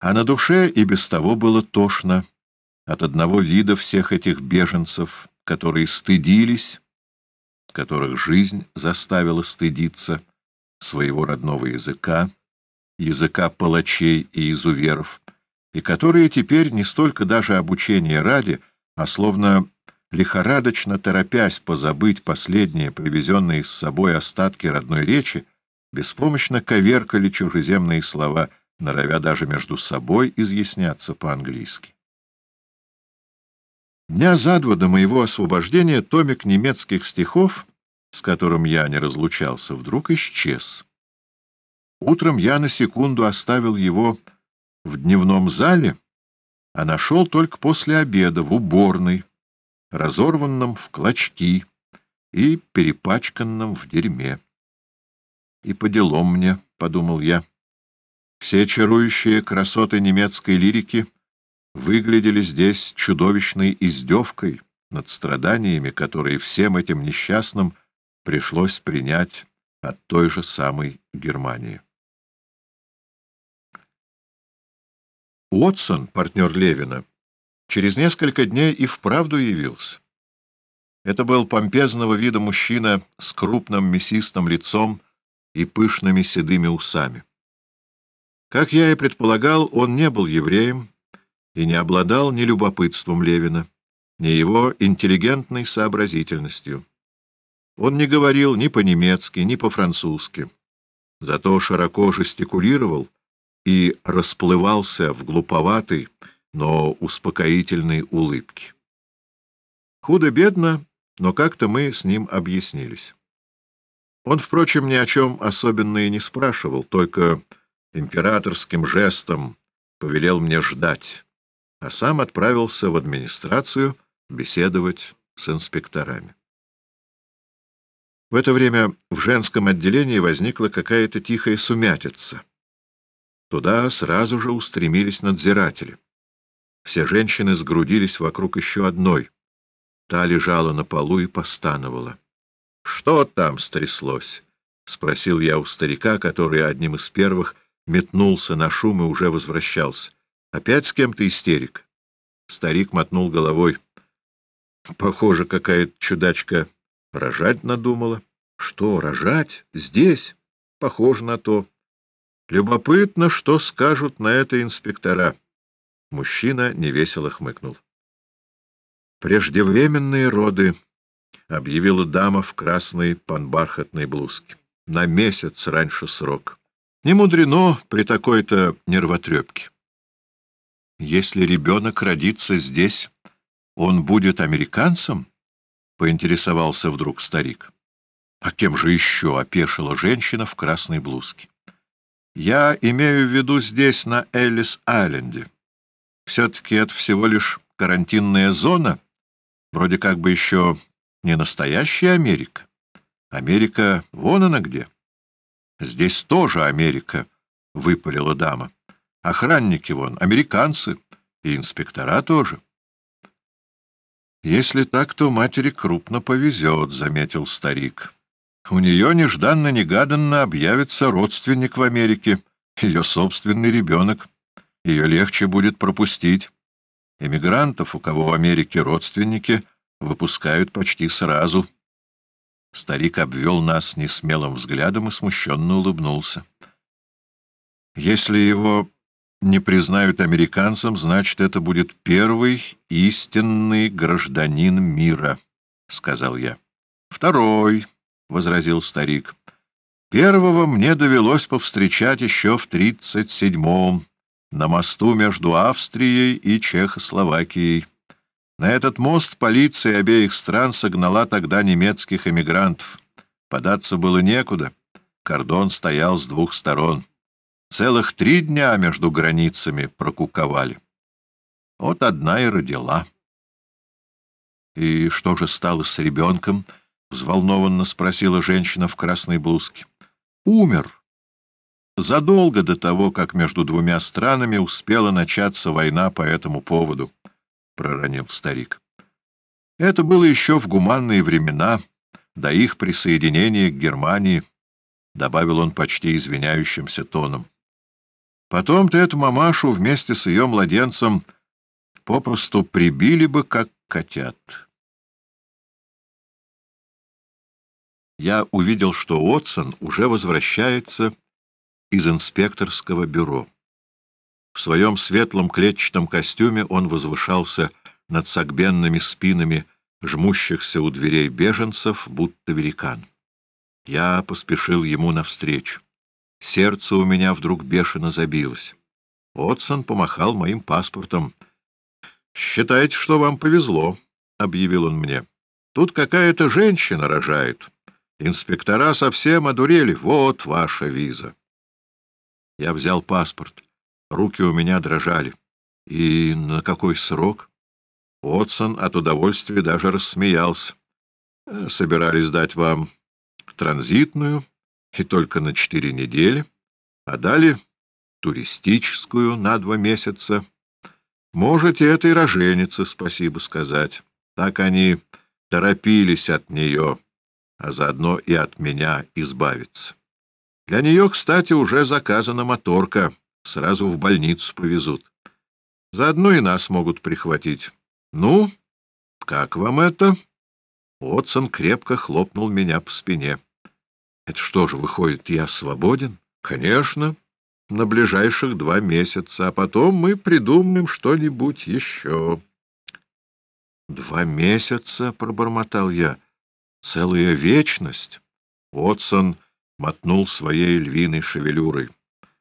А на душе и без того было тошно от одного вида всех этих беженцев, которые стыдились, которых жизнь заставила стыдиться своего родного языка, языка палачей и изуверов, и которые теперь не столько даже обучения ради, а словно лихорадочно торопясь позабыть последние привезенные с собой остатки родной речи, беспомощно коверкали чужеземные слова — норовя даже между собой изъясняться по-английски. Дня за два до моего освобождения томик немецких стихов, с которым я не разлучался, вдруг исчез. Утром я на секунду оставил его в дневном зале, а нашел только после обеда в уборной, разорванном в клочки и перепачканном в дерьме. И по делам мне, — подумал я, все чарующие красоты немецкой лирики выглядели здесь чудовищной издевкой над страданиями, которые всем этим несчастным пришлось принять от той же самой Германии. Уотсон, партнер Левина, через несколько дней и вправду явился. Это был помпезного вида мужчина с крупным мясистым лицом и пышными седыми усами. Как я и предполагал, он не был евреем и не обладал ни любопытством Левина, ни его интеллигентной сообразительностью. Он не говорил ни по-немецки, ни по-французски, зато широко жестикулировал и расплывался в глуповатой, но успокоительной улыбке. Худо-бедно, но как-то мы с ним объяснились. Он, впрочем, ни о чем особенно и не спрашивал, только императорским жестом повелел мне ждать, а сам отправился в администрацию беседовать с инспекторами. В это время в женском отделении возникла какая-то тихая сумятица. Туда сразу же устремились надзиратели. Все женщины сгрудились вокруг еще одной. Та лежала на полу и постановала. — Что там стряслось? — спросил я у старика, который одним из первых метнулся на шум и уже возвращался. — Опять с кем-то истерик? Старик мотнул головой. — Похоже, какая-то чудачка рожать надумала. — Что, рожать? Здесь? Похоже на то. Любопытно, что скажут на это инспектора. Мужчина невесело хмыкнул. «Преждевременные роды», — объявила дама в красной панбархатной блузке. «На месяц раньше срок». Не мудрено при такой-то нервотрепке. Если ребенок родится здесь, он будет американцем? — поинтересовался вдруг старик. — А кем же еще? — опешила женщина в красной блузке. — Я имею в виду здесь, на Эллис-Айленде. Все-таки это всего лишь карантинная зона, вроде как бы еще не настоящая Америка. Америка вон она где. — Здесь тоже Америка, — выпалила дама. Охранники вон, американцы, и инспектора тоже. Если так, то матери крупно повезет, — заметил старик. У нее нежданно-негаданно объявится родственник в Америке, ее собственный ребенок. Ее легче будет пропустить. Эмигрантов, у кого в Америке родственники, выпускают почти сразу. Старик обвел нас несмелым взглядом и смущенно улыбнулся. «Если его не признают американцем, значит, это будет первый истинный гражданин мира», — сказал я. «Второй», — возразил старик. «Первого мне довелось повстречать еще в тридцать седьмом на мосту между Австрией и Чехословакией. На этот мост полиция обеих стран согнала тогда немецких эмигрантов. Податься было некуда. Кордон стоял с двух сторон. Целых три дня между границами прокуковали. Вот одна и родила. — И что же стало с ребенком? — взволнованно спросила женщина в красной блузке. — Умер. Задолго до того, как между двумя странами успела начаться война по этому поводу проронил старик. Это было еще в гуманные времена, до их присоединения к Германии, — добавил он почти извиняющимся тоном. Потом-то эту мамашу вместе с ее младенцем попросту прибили бы, как котят. Я увидел, что Отсон уже возвращается из инспекторского бюро. В своем светлом клетчатом костюме он возвышался над согбенными спинами жмущихся у дверей беженцев, будто великан. Я поспешил ему навстречу. Сердце у меня вдруг бешено забилось. Отсон помахал моим паспортом. — Считайте, что вам повезло, — объявил он мне. — Тут какая-то женщина рожает. Инспектора совсем одурели. Вот ваша виза. Я взял паспорт. Руки у меня дрожали. И на какой срок? Отсон от удовольствия даже рассмеялся. Собирались дать вам транзитную и только на четыре недели, а дали туристическую на два месяца. Можете этой роженице спасибо сказать. Так они торопились от нее, а заодно и от меня избавиться. Для нее, кстати, уже заказана моторка, сразу в больницу повезут. Заодно и нас могут прихватить. Ну, как вам это? Отсон крепко хлопнул меня по спине. Это что же, выходит, я свободен? Конечно, на ближайших два месяца, а потом мы придумаем что-нибудь еще. Два месяца, пробормотал я. Целая вечность. Отсон мотнул своей львиной шевелюрой.